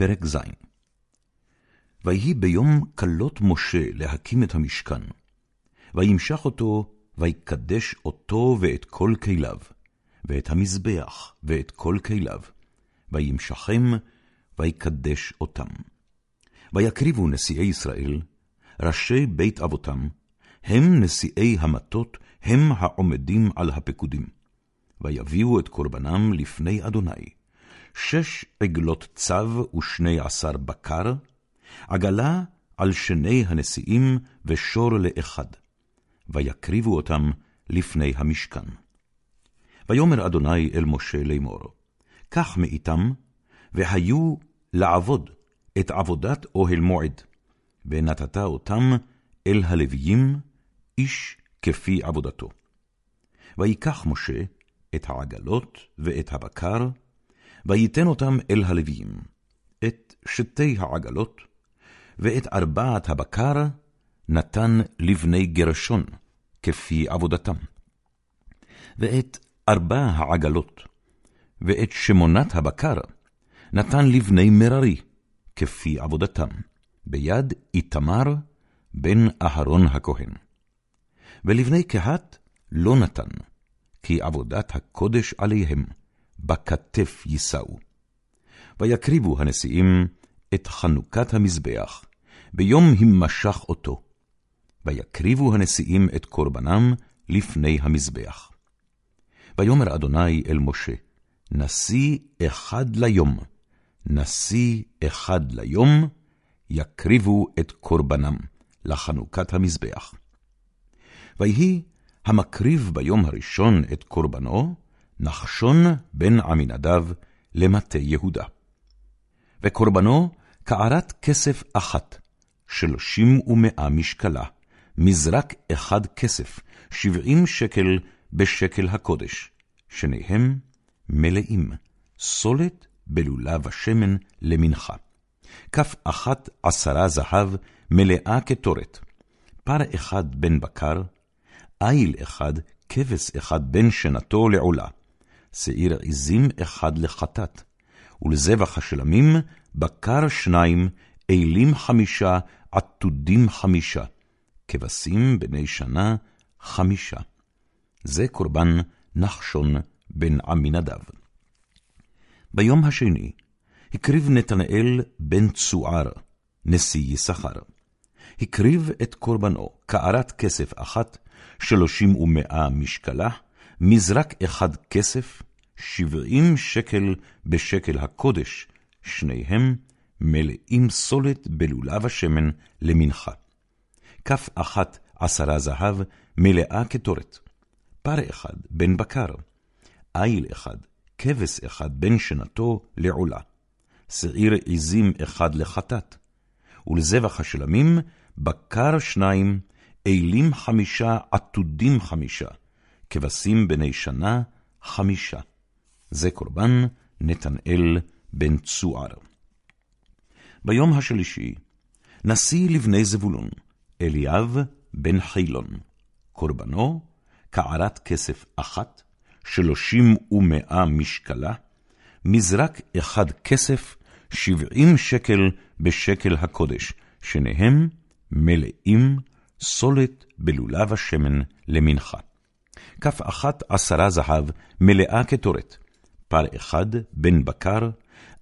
פרק ז. ויהי ביום כלות משה להקים את המשכן, וימשח אותו, ויקדש אותו ואת כל כליו, ואת המזבח ואת כל כליו, וימשכם, ויקדש אותם. ויקריבו נשיאי ישראל, ראשי בית אבותם, הם נשיאי המטות, הם העומדים על הפקודים. ויביאו את קורבנם לפני אדוני, שש עגלות צב ושני עשר בקר, עגלה על שני הנשיאים ושור לאחד, ויקריבו אותם לפני המשכן. ויאמר אדוני אל משה לאמור, קח מאיתם, והיו לעבוד את עבודת אוהל מועד, ונתת אותם אל הלוויים, איש כפי עבודתו. ויקח משה את העגלות ואת הבקר, ויתן אותם אל הלוויים, את שתי העגלות, ואת ארבעת הבקר נתן לבני גרשון, כפי עבודתם. ואת ארבע העגלות, ואת שמונת הבקר, נתן לבני מררי, כפי עבודתם, ביד איתמר בן אהרון הכהן. ולבני קהת לא נתן, כי עבודת הקודש עליהם, בכתף יישאו. ויקריבו הנשיאים את חנוכת המזבח, ביום הימשך אותו. ויקריבו הנשיאים את קורבנם לפני המזבח. ויאמר אדוני אל משה, נשיא אחד ליום, נשיא אחד ליום, יקריבו את קורבנם לחנוכת המזבח. ויהי המקריב ביום הראשון את קורבנו, נחשון בן עמינדב למטה יהודה. וקורבנו קערת כסף אחת, שלושים ומאה משקלה, מזרק אחד כסף, שבעים שקל בשקל הקודש, שניהם מלאים, סולת בלולה ושמן למנחה. כף אחת עשרה זהב מלאה כתורת, פר אחד בן בקר, איל אחד, כבש אחד בן שנתו לעולה, שעיר עזים אחד לחטאת, ולזבח השלמים, בקר שניים, אלים חמישה, עתודים חמישה, כבשים בני שנה חמישה. זה קורבן נחשון בן עמינדב. ביום השני הקריב נתנאל בן צוער, נשיא יששכר. הקריב את קורבנו, קערת כסף אחת, שלושים ומאה משקלה, מזרק אחד כסף, שבעים שקל בשקל הקודש, שניהם מלאים סולת בלולב השמן למנחה. כף אחת עשרה זהב מלאה כתורת, פר אחד בן בקר, איל אחד, כבש אחד בן שנתו לעולה, שעיר עזים אחד לחטאת, ולזבח השלמים בקר שניים, אלים חמישה, עתודים חמישה, כבשים בני שנה חמישה. זה קורבן נתנאל בן צוער. ביום השלישי, נשיא לבני זבולון, אליאב בן חילון, קורבנו, קערת כסף אחת, שלושים ומאה משקלה, מזרק אחד כסף, שבעים שקל בשקל הקודש, שניהם מלאים סולת בלולב השמן למנחה. כף אחת עשרה זהב מלאה כתורת, פר אחד בן בקר,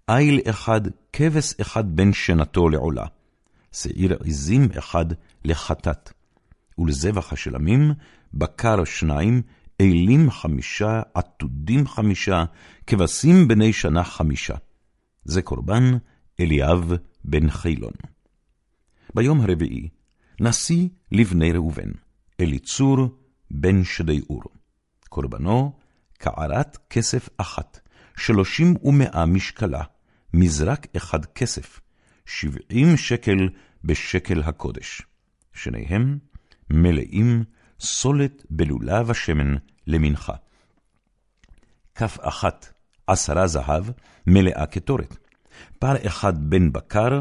איל אחד, כבש אחד בן שנתו לעולה, שעיר עזים אחד לחטאת, ולזבח השלמים, בקר שניים, אלים חמישה, עתודים חמישה, כבשים בני שנה חמישה. זה קורבן אליאב בן חילון. ביום הרביעי, נשיא לבני ראובן, אליצור בן שדי-אור. קורבנו, קערת כסף אחת, שלושים ומאה משקלה, מזרק אחד כסף, שבעים שקל בשקל הקודש. שניהם מלאים סולת בלולב השמן למנחה. כף אחת עשרה זהב מלאה קטורת, פר אחד בן בקר,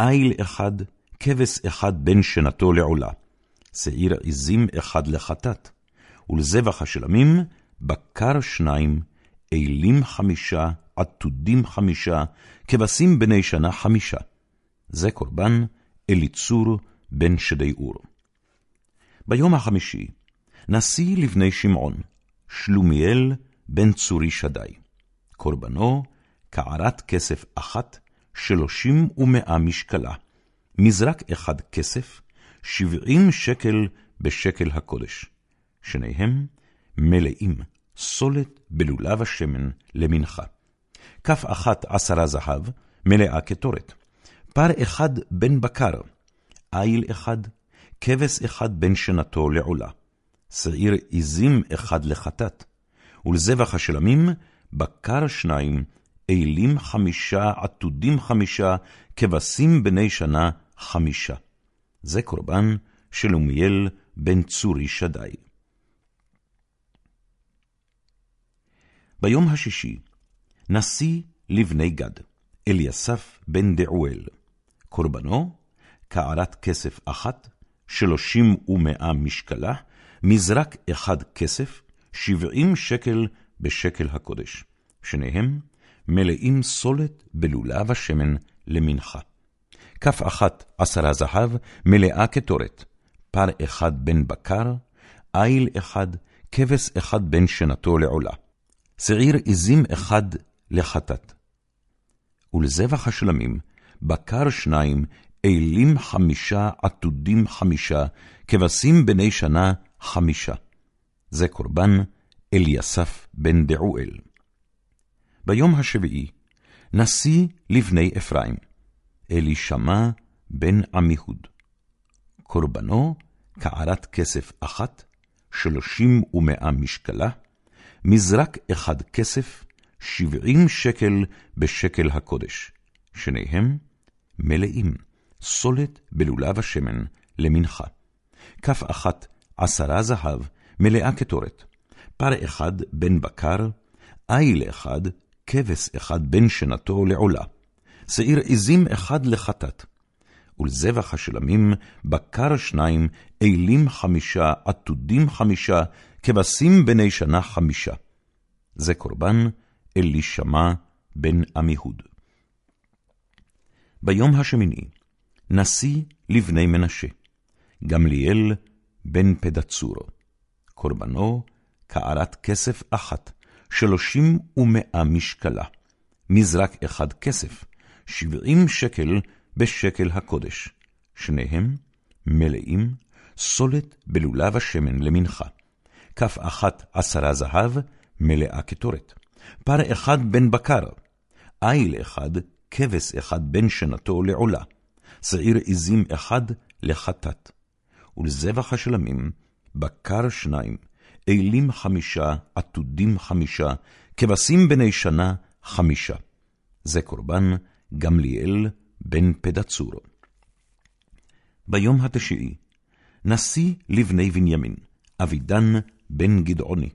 איל אחד, כבש אחד בן שנתו לעולה, שעיר עזים אחד לחטאת, ולזבח השלמים, בקר שניים, אלים חמישה, עתודים חמישה, כבשים בני שנה חמישה. זה קורבן אליצור בן שדי אור. ביום החמישי, נשיא לבני שמעון, שלומיאל בן צורי שדי. קורבנו, קערת כסף אחת, שלושים ומאה משקלה. מזרק אחד כסף, שבעים שקל בשקל הקודש. שניהם מלאים סולת בלולב השמן למנחה. כף אחת עשרה זהב, מלאה קטורת. פר אחד בן בקר, איל אחד, כבש אחד בן שנתו לעולה. שעיר עזים אחד לחטאת. ולזבח השלמים, בקר שניים, אלים חמישה, עתודים חמישה, כבשים בני שנה חמישה. זה קורבן שלומיאל בן צורי שדי. ביום השישי, נשיא לבני גד, אליסף בן דעואל. קורבנו, קערת כסף אחת, שלושים ומאה משקלה, מזרק אחד כסף, שבעים שקל בשקל הקודש. שניהם מלאים סולת בלולב השמן למנחה. כף אחת עשרה זהב, מלאה קטורת, פר אחד בן בקר, איל אחד, כבש אחד בן שנתו לעולה. שעיר עזים אחד לחטאת. ולזבח השלמים, בקר שניים, אלים חמישה, עתודים חמישה, כבשים בני שנה חמישה. זה קורבן אליסף בן דעואל. ביום השביעי, נשיא לבני אפרים, אלישמע בן עמיהוד. קורבנו, קערת כסף אחת, שלושים ומאה משקלה, מזרק אחד כסף, שבעים שקל בשקל הקודש, שניהם מלאים, סולת בלולב השמן למנחה. כף אחת עשרה זהב, מלאה קטורת, פר אחד בן בקר, איל אחד, כבש אחד בן שנתו לעולה, שעיר עזים אחד לחטאת, ולזבח השלמים, בקר שניים, אלים חמישה, עתודים חמישה, כבשים בני שנה חמישה. זה קורבן אלישמע בן עמיהוד. ביום השמיני, נשיא לבני מנשה, גמליאל בן פדצור. קורבנו, קערת כסף אחת, שלושים ומאה משקלה. מזרק אחד כסף, שבעים שקל בשקל הקודש. שניהם מלאים סולת בלולב השמן למנחה. כף אחת עשרה זהב, מלאה קטורת. פר אחד בן בקר, איל אחד, כבש אחד בן שנתו לעולה. שעיר עזים אחד לחטאת. ולזבח השלמים, בקר שניים, אלים חמישה, עתודים חמישה, כבשים בני שנה חמישה. זה קורבן גמליאל בן פדצור. ביום התשיעי, נשיא לבני בנימין, אבידן בן גדעוני.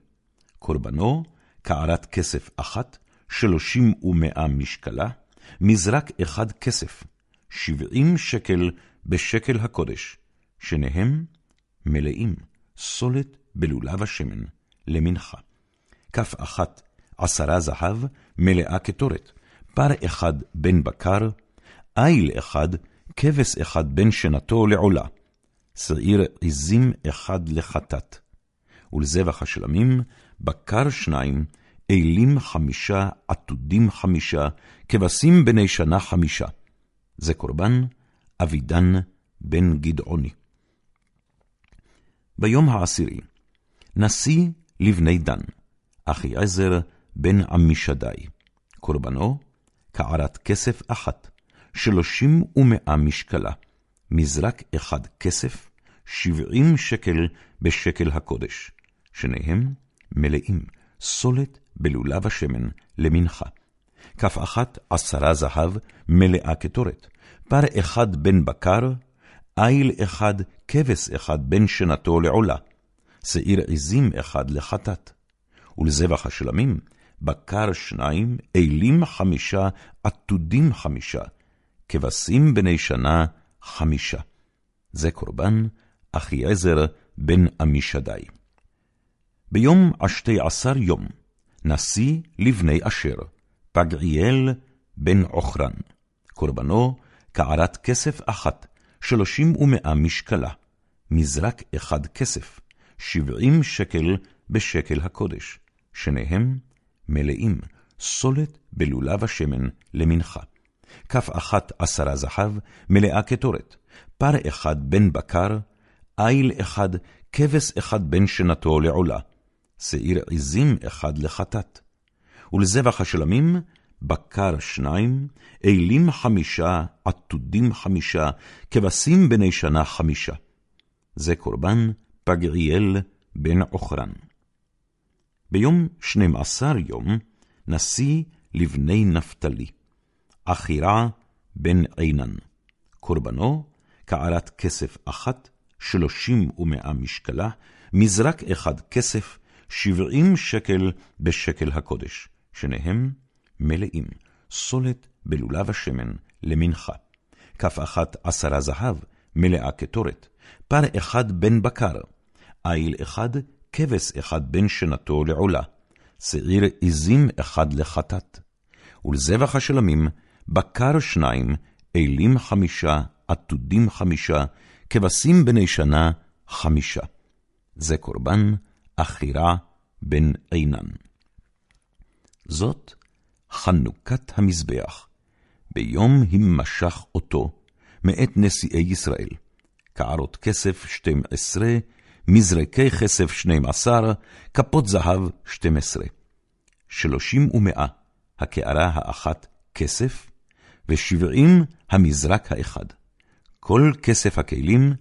קורבנו, קערת כסף אחת, שלושים ומאה משקלה, מזרק אחד כסף, שבעים שקל בשקל הקודש, שניהם מלאים סולת בלולב השמן, למנחה. כף אחת עשרה זהב, מלאה קטורת, פר אחד בן בקר, איל אחד, כבש אחד בן שנתו לעולה, שעיר עזים אחד לחטאת. ולזבח השלמים, בקר שניים, אלים חמישה, עתודים חמישה, כבשים בני שנה חמישה. זה קורבן אבידן בן גדעוני. ביום העשירי, נשיא לבני דן, אחיעזר בן עמישדי. קורבנו, קערת כסף אחת, שלושים ומאה משקלה, מזרק אחד כסף, שבעים שקל בשקל הקודש, שניהם מלאים סולת בלולב השמן למנחה. כף אחת עשרה זהב, מלאה קטורת, פר אחד בן בקר, איל אחד, כבש אחד בן שנתו לעולה, שעיר עזים אחד לחטאת. ולזבח השלמים, בקר שניים, אלים חמישה, עתודים חמישה, כבשים בני שנה חמישה. זה קורבן אחיעזר בן עמישדי. ביום עשתי עשר יום, נשיא לבני אשר, פגעיאל בן עוכרן. קורבנו, קערת כסף אחת, שלושים ומאה משקלה. מזרק אחד כסף, שבעים שקל בשקל הקודש. שניהם מלאים סולת בלולב השמן למנחה. כף אחת עשרה זהב, מלאה קטורת. פר אחד בן בקר, איל אחד, כבש אחד בן שנתו לעולה. שעיר עזים אחד לחטאת. ולזבח השלמים, בקר שניים, אלים חמישה, עתודים חמישה, כבשים בני שנה חמישה. זה קורבן פגעיאל בן עוכרן. ביום שנים עשר יום, נשיא לבני נפתלי, עכירה בן עינן. קורבנו, קערת כסף אחת, שלושים ומאה משקלה, מזרק אחד כסף, שבעים שקל בשקל הקודש, שניהם מלאים, סולת בלולב השמן למנחה. כף אחת עשרה זהב, מלאה קטורת, פר אחד בן בקר, איל אחד, כבש אחד בן שנתו לעולה, שעיר עזים אחד לחטאת. ולזבח השלמים, בקר שניים, אלים חמישה, עתודים חמישה, כבשים בני שנה חמישה. זה קורבן עכירה בן עינן. זאת חנוכת המזבח, ביום הימשך אותו, מאת נשיאי ישראל, קערות כסף שתים עשרה, מזרקי כסף שנים עשר, כפות זהב שתים עשרה. שלושים ומאה, הקערה האחת כסף, ושבעים המזרק האחד. כל כסף הכלים,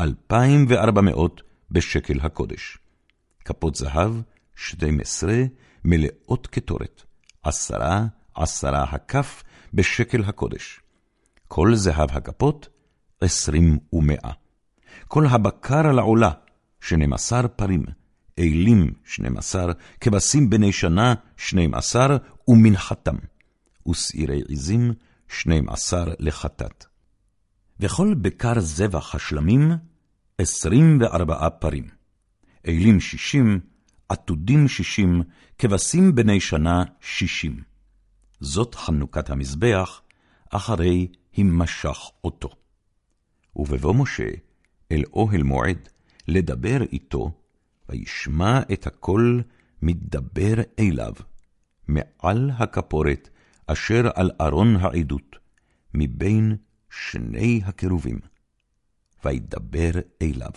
אלפיים וארבע מאות בשקל הקודש. כפות זהב, שתים עשרה, מלאות קטורת. עשרה, עשרה הכף בשקל הקודש. כל זהב הכפות, עשרים ומאה. כל הבקר על העולה, שנים עשר פרים, אלים שנים עשר, כבשים בני שנה, שנים עשר, ומנחתם, ושעירי עזים, שנים עשר לחטאת. וכל בקר זבח השלמים, עשרים וארבעה פרים. אלים שישים, עתודים שישים, כבשים בני שנה שישים. זאת חנוכת המזבח, אחרי המשך אותו. ובבוא משה אל אוהל מועד, לדבר איתו, וישמע את הקול מדבר אליו, מעל הכפורת אשר על ארון העדות, מבין שני הקירובים, וידבר אליו.